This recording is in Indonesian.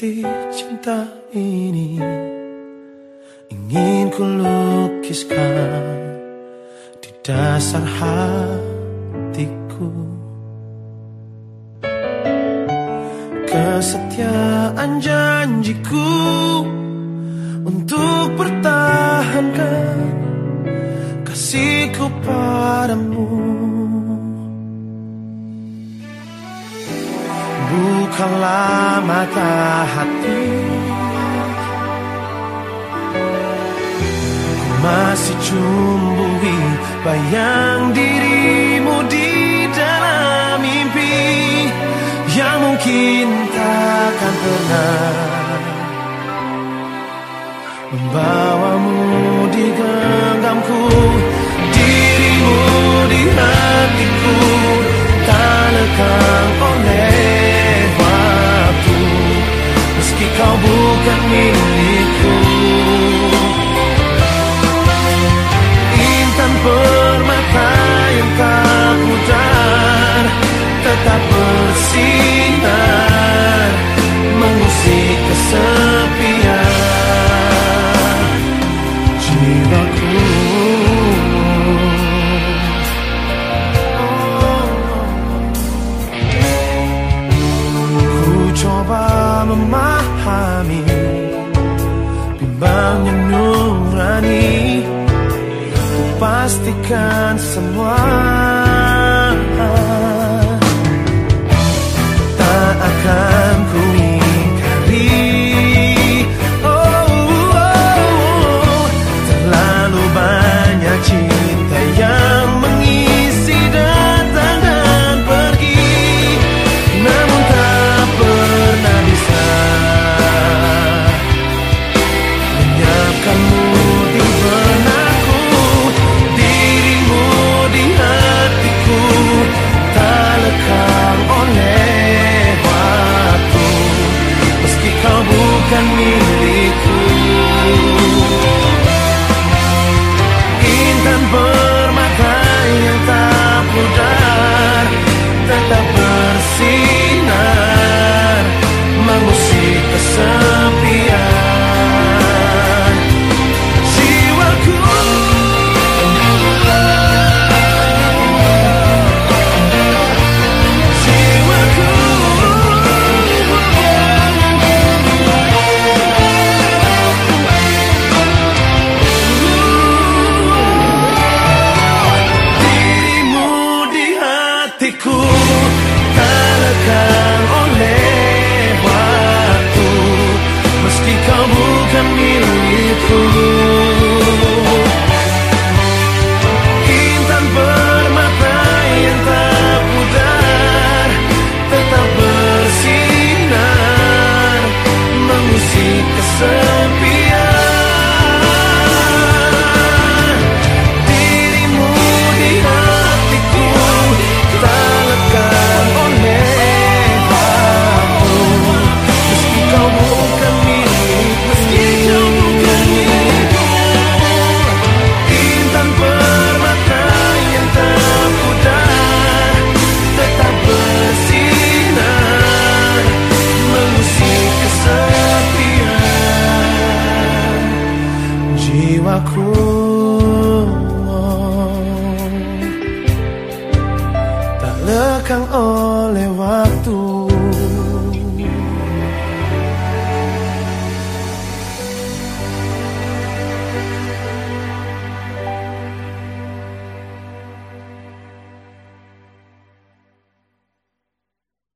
Seputih cinta ini Ingin ku lukiskan Di dasar hatiku. Kesetiaan janjiku Untuk pertahankan Kasihku padamu Mata hati. Ku masih cumbui bayang dirimu di dalam mimpi Yang mungkin takkan pernah Membawamu di genggamku bersinar Mengusik kesepian. Jiwaku. Ku coba memahami Bimbangnya nurani. Ku pastikan semua jiwaku Tak lekang oleh waktu